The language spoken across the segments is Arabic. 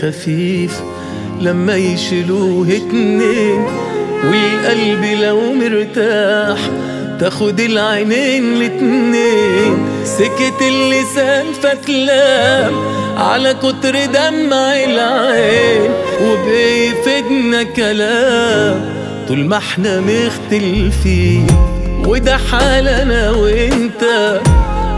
خفيف لما يشيلوه اتنين والقلب لو مرتاح تاخد العينين الاتنين. سكت اللسان فتلام على كتر دمع العين وبيفيدنا كلام. طول ما إحنا مختلفين وده حالنا وانت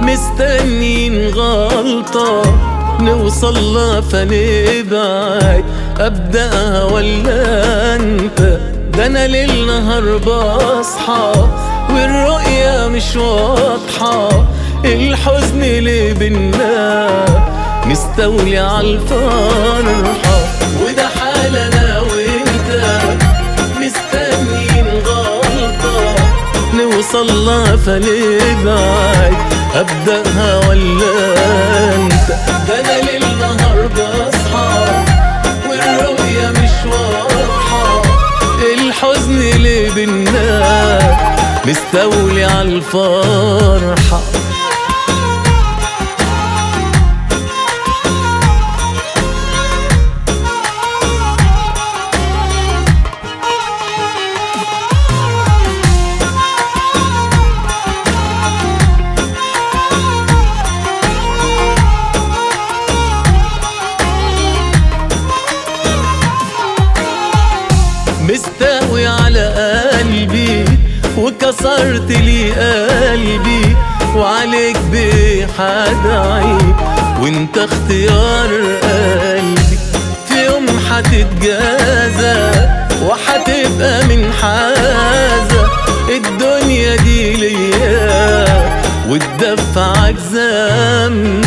مستنين غلطة. نوصل لها فنبعد ابدأها ولا أنت؟ ده أنا ليل نهار بصحى والرؤية مش واضحة. الحزن اللي بينا مستولي عالفرحة وده حالنا وانت مستنيين غلطة. نوصل لها فنبعد أبدأها ولا بينا مستولي على قلبي وكسرت لي قلبي وعليك بحد عيب وانت اختيار قلبي. في يوم حتتجازى وحتبقى من حازة الدنيا دي ليا وتدفعك ذنبي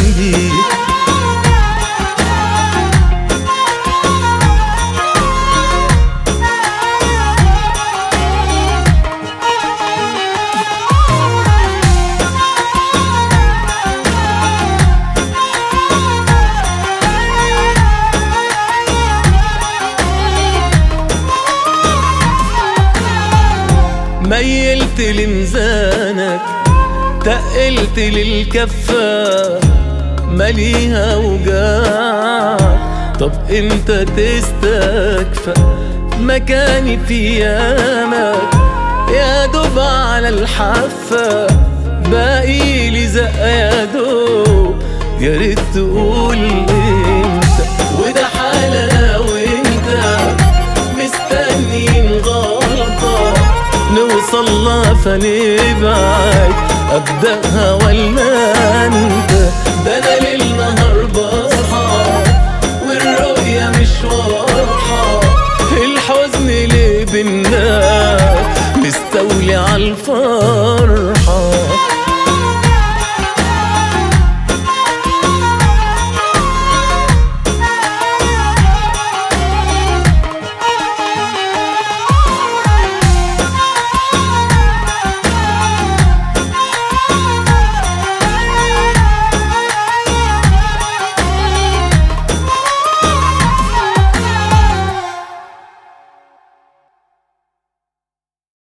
ميلت لميزانك تقلت للكفة مليها وجاع طب إمتى تستكفى مكاني في يامك؟ يا دوب على الحافة باقي لي زقة يا دوب. يا ريت تقول إمتى لها فنبعد أبدأها ولا انت ده أنا ليل نهار بصحى والرؤية مش واضحة الحزن اللي بينا مستولي عالفرحة